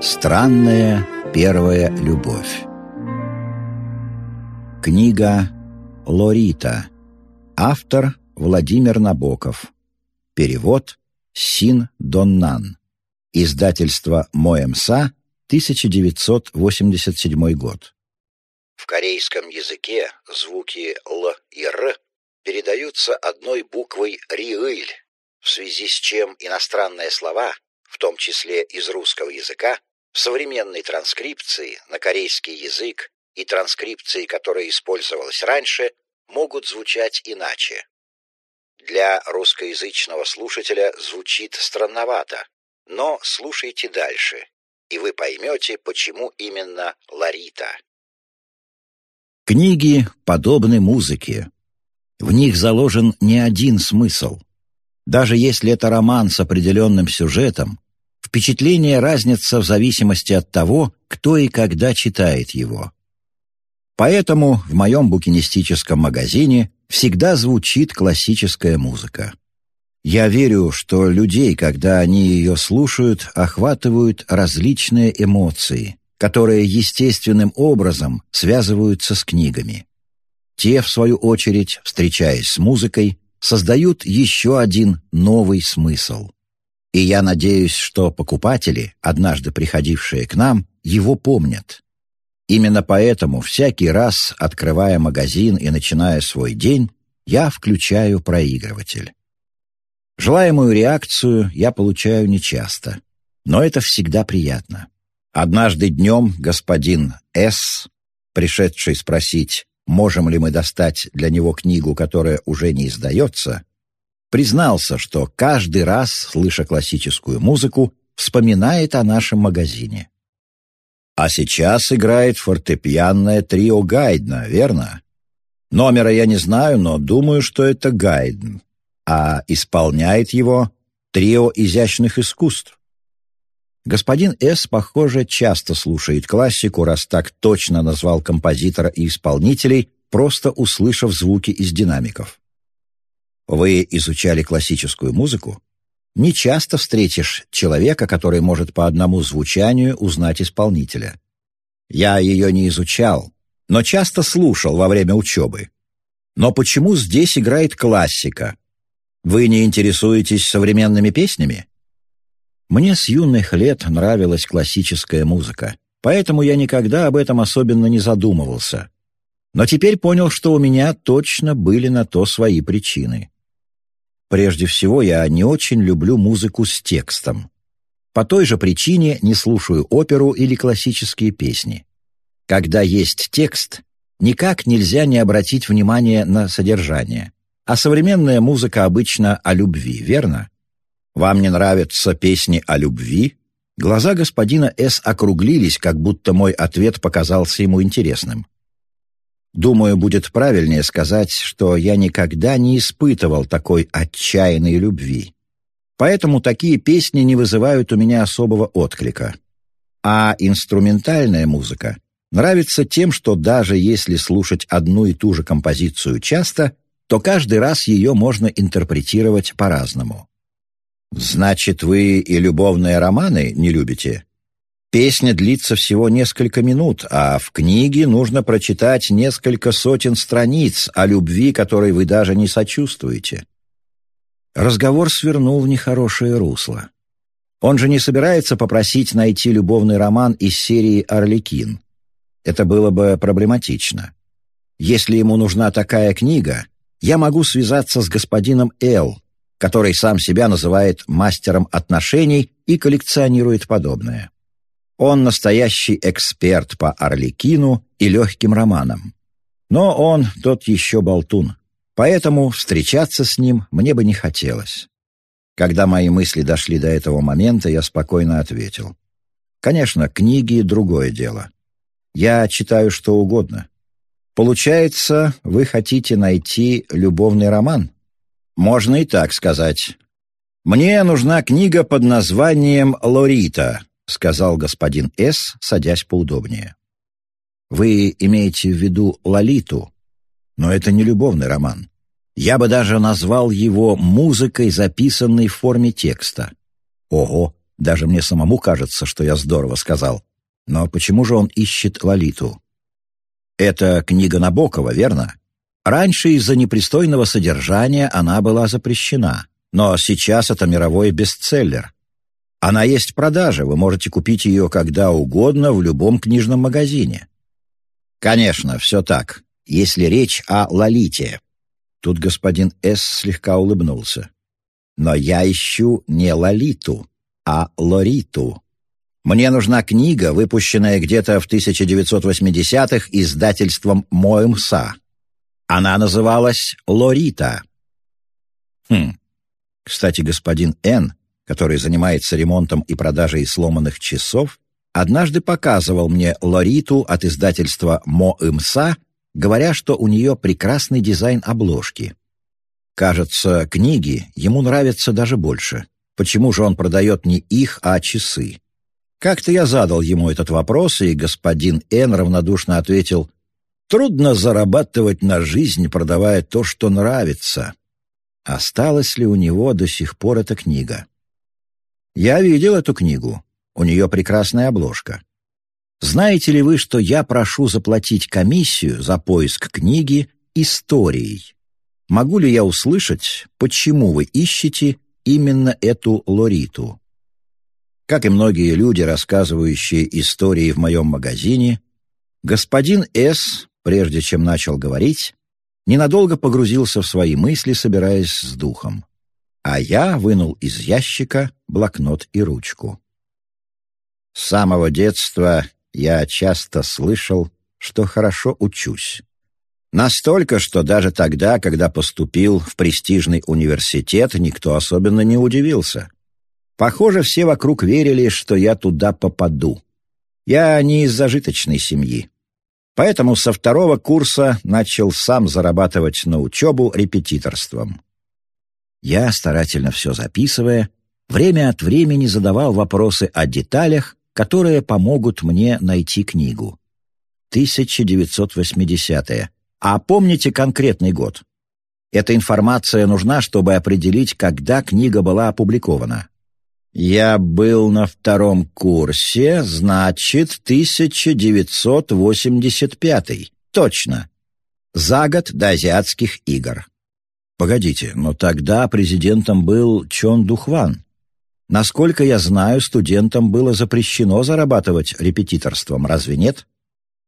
Странная первая любовь. Книга «Лорита» Автор Владимир Набоков. Перевод Син Доннан. Издательство Моемса 1987 год. В корейском языке звуки «л» и «р» передаются одной буквой «риыль», в связи с чем иностранные слова, том числе из русского языка, в современной транскрипции на корейский язык и транскрипции, которая использовалась раньше, могут звучать иначе. Для русскоязычного слушателя звучит странновато, но слушайте дальше, и вы поймете, почему именно Ларита. Книги подобны музыке. В них заложен не один смысл. Даже если это роман с определенным сюжетом, Впечатление разнится в зависимости от того, кто и когда читает его. Поэтому в моем букинистическом магазине всегда звучит классическая музыка. Я верю, что людей, когда они ее слушают, охватывают различные эмоции, которые естественным образом связываются с книгами. Те, в свою очередь, встречаясь с музыкой, создают еще один новый смысл. И я надеюсь, что покупатели, однажды приходившие к нам, его помнят. Именно поэтому всякий раз, открывая магазин и начиная свой день, я включаю проигрыватель. Желаемую реакцию я получаю нечасто, но это всегда приятно. Однажды днем господин С., пришедший спросить, можем ли мы достать для него книгу, которая уже не издается, признался, что каждый раз, слыша классическую музыку, вспоминает о нашем магазине. А сейчас играет фортепианное трио Гайдна, верно? Номера я не знаю, но думаю, что это Гайдн. А исполняет его трио изящных искусств. Господин С., похоже, часто слушает классику, раз так точно назвал композитора и исполнителей, просто услышав звуки из динамиков. Вы изучали классическую музыку? Не часто встретишь человека, который может по одному звучанию узнать исполнителя. Я ее не изучал, но часто слушал во время учебы. Но почему здесь играет классика? Вы не интересуетесь современными песнями? Мне с юных лет нравилась классическая музыка, поэтому я никогда об этом особенно не задумывался. Но теперь понял, что у меня точно были на то свои причины. Прежде всего, я не очень люблю музыку с текстом. По той же причине не слушаю оперу или классические песни. Когда есть текст, никак нельзя не обратить внимание на содержание. А современная музыка обычно о любви, верно? Вам не нравятся песни о любви? Глаза господина С. округлились, как будто мой ответ показался ему интересным. Думаю, будет правильнее сказать, что я никогда не испытывал такой отчаянной любви. Поэтому такие песни не вызывают у меня особого отклика. А инструментальная музыка нравится тем, что даже если слушать одну и ту же композицию часто, то каждый раз ее можно интерпретировать по-разному. «Значит, вы и любовные романы не любите?» Песня длится всего несколько минут, а в книге нужно прочитать несколько сотен страниц о любви, которой вы даже не сочувствуете. Разговор свернул в нехорошее русло. Он же не собирается попросить найти любовный роман из серии «Орликин». Это было бы проблематично. Если ему нужна такая книга, я могу связаться с господином Л., который сам себя называет мастером отношений и коллекционирует подобное. Он настоящий эксперт по Орликину и легким романам. Но он тот еще болтун, поэтому встречаться с ним мне бы не хотелось. Когда мои мысли дошли до этого момента, я спокойно ответил. Конечно, книги — другое дело. Я читаю что угодно. Получается, вы хотите найти любовный роман? Можно и так сказать. Мне нужна книга под названием «Лорита», — сказал господин С., садясь поудобнее. «Вы имеете в виду Лолиту, но это не любовный роман. Я бы даже назвал его музыкой, записанной в форме текста. Ого, Даже мне самому кажется, что я здорово сказал. Но почему же он ищет Лолиту? Это книга Набокова, верно? Раньше из-за непристойного содержания она была запрещена, но сейчас это мировой бестселлер. Она есть в продаже, вы можете купить ее когда угодно в любом книжном магазине. Конечно, все так, если речь о Лолите. Тут господин С. слегка улыбнулся. Но я ищу не Лолиту, а Лориту. Мне нужна книга, выпущенная где-то в 1980-х издательством Моемса. Она называлась «Лорита». Хм. Кстати, господин Н который занимается ремонтом и продажей сломанных часов, однажды показывал мне Лориту от издательства Моымса, говоря, что у нее прекрасный дизайн обложки. Кажется, книги ему нравятся даже больше. Почему же он продает не их, а часы? Как-то я задал ему этот вопрос, и господин Н равнодушно ответил, «Трудно зарабатывать на жизнь, продавая то, что нравится». Осталась ли у него до сих пор эта книга? Я видел эту книгу. У нее прекрасная обложка. Знаете ли вы, что я прошу заплатить комиссию за поиск книги историей? Могу ли я услышать, почему вы ищете именно эту Лориту? Как и многие люди, рассказывающие истории в моем магазине, господин С., прежде чем начал говорить, ненадолго погрузился в свои мысли, собираясь с духом а я вынул из ящика блокнот и ручку. С самого детства я часто слышал, что хорошо учусь. Настолько, что даже тогда, когда поступил в престижный университет, никто особенно не удивился. Похоже, все вокруг верили, что я туда попаду. Я не из зажиточной семьи. Поэтому со второго курса начал сам зарабатывать на учебу репетиторством. Я, старательно все записывая, время от времени задавал вопросы о деталях, которые помогут мне найти книгу. 1980-е. А помните конкретный год? Эта информация нужна, чтобы определить, когда книга была опубликована. Я был на втором курсе, значит, 1985 Точно. За год до азиатских игр. Погодите, но тогда президентом был Чон Духван. Насколько я знаю, студентам было запрещено зарабатывать репетиторством, разве нет?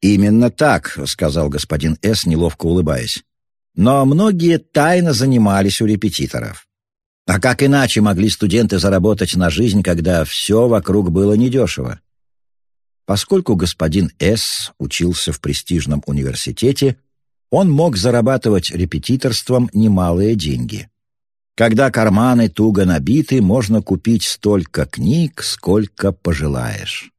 Именно так, сказал господин С, неловко улыбаясь. Но многие тайно занимались у репетиторов. А как иначе могли студенты заработать на жизнь, когда все вокруг было недешево? Поскольку господин С учился в престижном университете, он мог зарабатывать репетиторством немалые деньги. Когда карманы туго набиты, можно купить столько книг, сколько пожелаешь.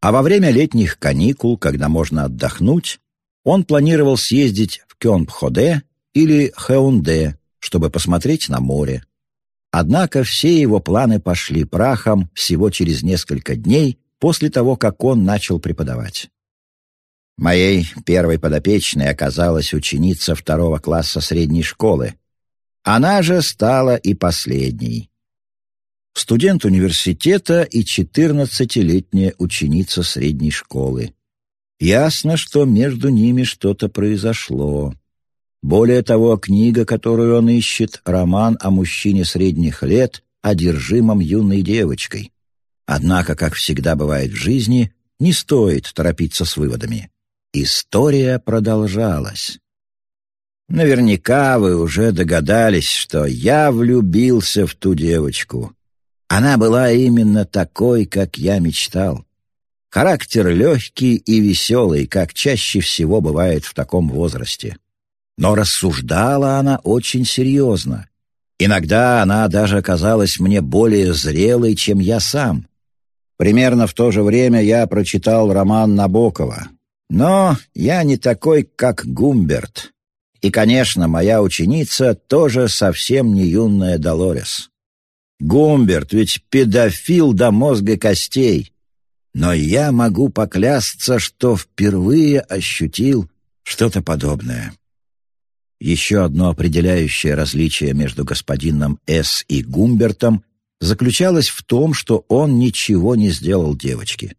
А во время летних каникул, когда можно отдохнуть, он планировал съездить в Кёнпходе или Хэунде, чтобы посмотреть на море. Однако все его планы пошли прахом всего через несколько дней после того, как он начал преподавать. Моей первой подопечной оказалась ученица второго класса средней школы. Она же стала и последней. Студент университета и четырнадцатилетняя ученица средней школы. Ясно, что между ними что-то произошло. Более того, книга, которую он ищет, роман о мужчине средних лет, одержимом юной девочкой. Однако, как всегда бывает в жизни, не стоит торопиться с выводами. История продолжалась. Наверняка вы уже догадались, что я влюбился в ту девочку. Она была именно такой, как я мечтал. Характер легкий и веселый, как чаще всего бывает в таком возрасте. Но рассуждала она очень серьезно. Иногда она даже казалась мне более зрелой, чем я сам. Примерно в то же время я прочитал роман Набокова но я не такой, как Гумберт. И, конечно, моя ученица тоже совсем не юная Долорес. Гумберт ведь педофил до мозга костей. Но я могу поклясться, что впервые ощутил что-то подобное. Еще одно определяющее различие между господином С. и Гумбертом заключалась в том, что он ничего не сделал девочке.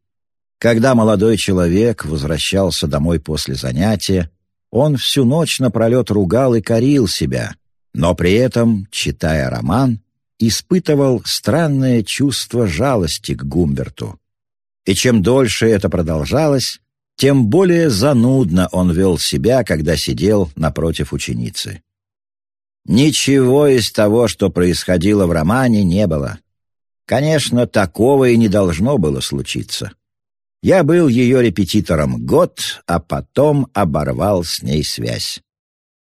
Когда молодой человек возвращался домой после занятия, он всю ночь напролет ругал и корил себя, но при этом, читая роман, испытывал странное чувство жалости к Гумберту. И чем дольше это продолжалось, тем более занудно он вел себя, когда сидел напротив ученицы. Ничего из того, что происходило в романе, не было. Конечно, такого и не должно было случиться. Я был ее репетитором год, а потом оборвал с ней связь.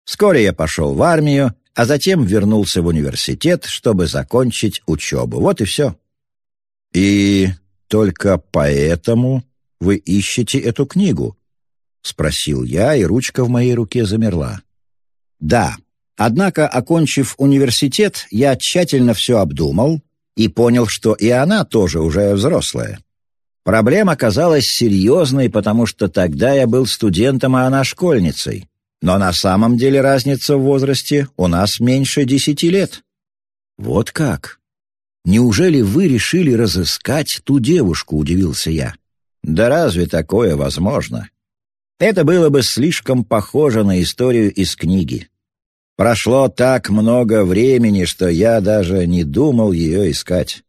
Вскоре я пошел в армию, а затем вернулся в университет, чтобы закончить учебу. Вот и все. И только поэтому вы ищете эту книгу? Спросил я, и ручка в моей руке замерла. Да, однако, окончив университет, я тщательно все обдумал и понял, что и она тоже уже взрослая. Проблема оказалась серьезной, потому что тогда я был студентом, а она школьницей. Но на самом деле разница в возрасте у нас меньше десяти лет. Вот как? Неужели вы решили разыскать ту девушку, удивился я. Да разве такое возможно? Это было бы слишком похоже на историю из книги. Прошло так много времени, что я даже не думал ее искать.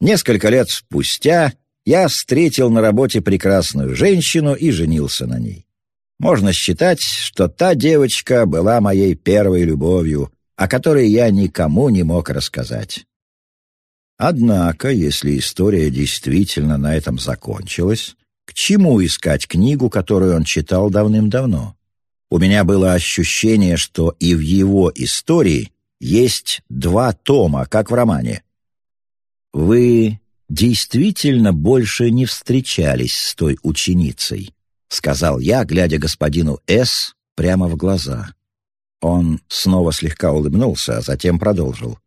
Несколько лет спустя я встретил на работе прекрасную женщину и женился на ней. Можно считать, что та девочка была моей первой любовью, о которой я никому не мог рассказать. Однако, если история действительно на этом закончилась, к чему искать книгу, которую он читал давным-давно? У меня было ощущение, что и в его истории есть два тома, как в романе. «Вы действительно больше не встречались с той ученицей», — сказал я, глядя господину С. прямо в глаза. Он снова слегка улыбнулся, а затем продолжил.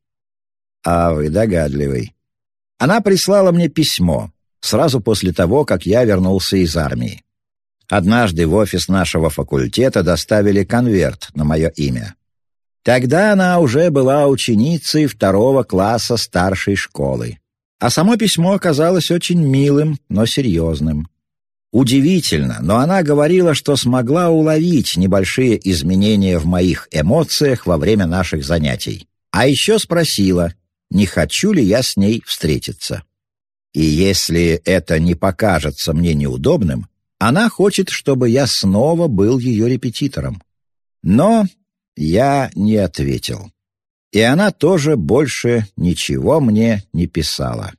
«А вы догадливый. Она прислала мне письмо сразу после того, как я вернулся из армии. Однажды в офис нашего факультета доставили конверт на мое имя. Тогда она уже была ученицей второго класса старшей школы. А само письмо оказалось очень милым, но серьезным. Удивительно, но она говорила, что смогла уловить небольшие изменения в моих эмоциях во время наших занятий. А еще спросила, не хочу ли я с ней встретиться. И если это не покажется мне неудобным, она хочет, чтобы я снова был ее репетитором. Но я не ответил и она тоже больше ничего мне не писала.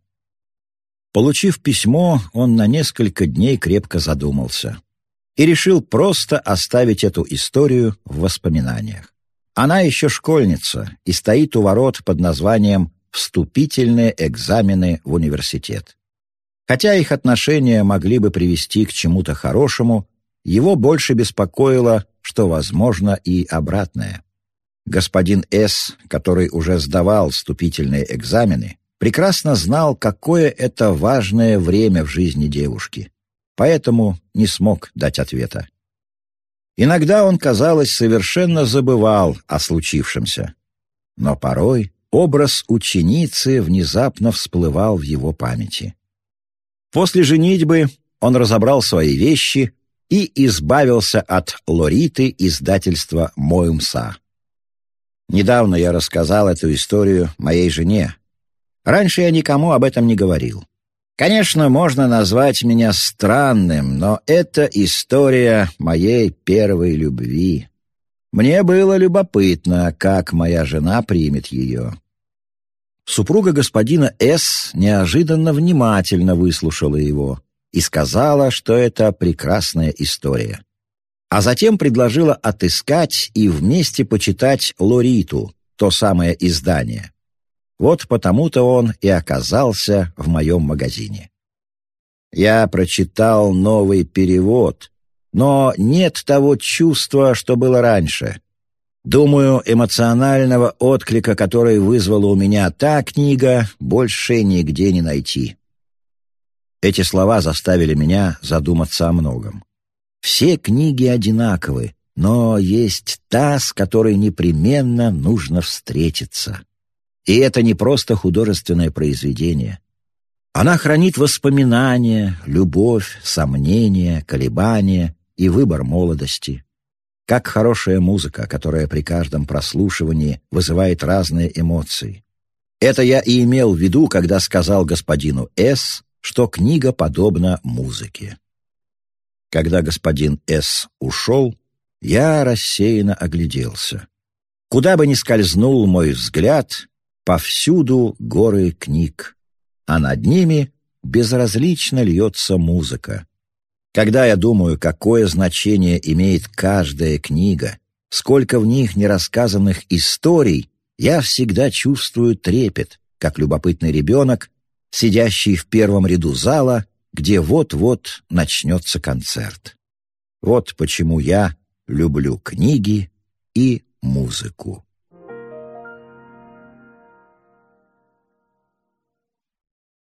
Получив письмо, он на несколько дней крепко задумался и решил просто оставить эту историю в воспоминаниях. Она еще школьница и стоит у ворот под названием «Вступительные экзамены в университет». Хотя их отношения могли бы привести к чему-то хорошему, его больше беспокоило, что возможно и обратное. Господин С., который уже сдавал вступительные экзамены, прекрасно знал, какое это важное время в жизни девушки, поэтому не смог дать ответа. Иногда он, казалось, совершенно забывал о случившемся, но порой образ ученицы внезапно всплывал в его памяти. После женитьбы он разобрал свои вещи и избавился от Лориты издательства «Моумса». Недавно я рассказал эту историю моей жене. Раньше я никому об этом не говорил. Конечно, можно назвать меня странным, но это история моей первой любви. Мне было любопытно, как моя жена примет ее. Супруга господина С. неожиданно внимательно выслушала его и сказала, что это прекрасная история а затем предложила отыскать и вместе почитать «Лориту», то самое издание. Вот потому-то он и оказался в моем магазине. Я прочитал новый перевод, но нет того чувства, что было раньше. Думаю, эмоционального отклика, который вызвала у меня та книга, больше нигде не найти. Эти слова заставили меня задуматься о многом. Все книги одинаковы, но есть та, с которой непременно нужно встретиться. И это не просто художественное произведение. Она хранит воспоминания, любовь, сомнения, колебания и выбор молодости. Как хорошая музыка, которая при каждом прослушивании вызывает разные эмоции. Это я и имел в виду, когда сказал господину С., что книга подобна музыке. Когда господин С. ушел, я рассеянно огляделся. Куда бы ни скользнул мой взгляд, повсюду горы книг, а над ними безразлично льется музыка. Когда я думаю, какое значение имеет каждая книга, сколько в них нерассказанных историй, я всегда чувствую трепет, как любопытный ребенок, сидящий в первом ряду зала, где вот-вот начнется концерт. Вот почему я люблю книги и музыку.